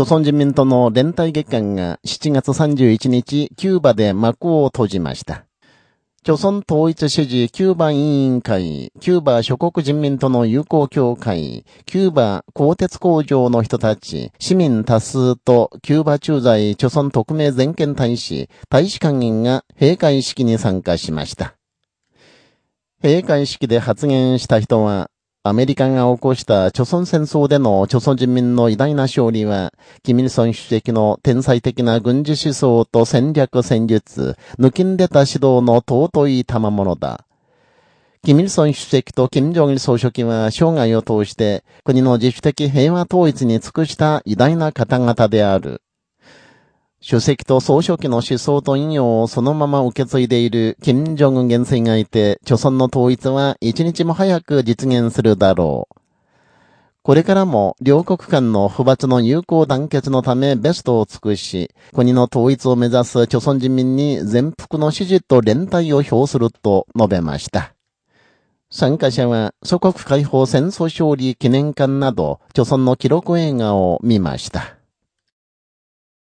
朝鮮人民との連帯月間が7月31日、キューバで幕を閉じました。朝鮮統一支持キューバ委員会、キューバ諸国人民との友好協会、キューバ鋼鉄工場の人たち、市民多数とキューバ駐在朝鮮特命全権大使、大使館員が閉会式に参加しました。閉会式で発言した人は、アメリカが起こした朝鮮戦争での朝鮮人民の偉大な勝利は、キミルソン主席の天才的な軍事思想と戦略戦術、抜きんでた指導の尊い賜物だ。キミルソン主席とキム・ジョンイル総書記は生涯を通して国の自主的平和統一に尽くした偉大な方々である。主席と総書記の思想と引用をそのまま受け継いでいる金正恩元帥がいて、著村の統一は一日も早く実現するだろう。これからも両国間の不罰の友好団結のためベストを尽くし、国の統一を目指す著村人民に全幅の支持と連帯を表すると述べました。参加者は祖国解放戦争勝利記念館など、著村の記録映画を見ました。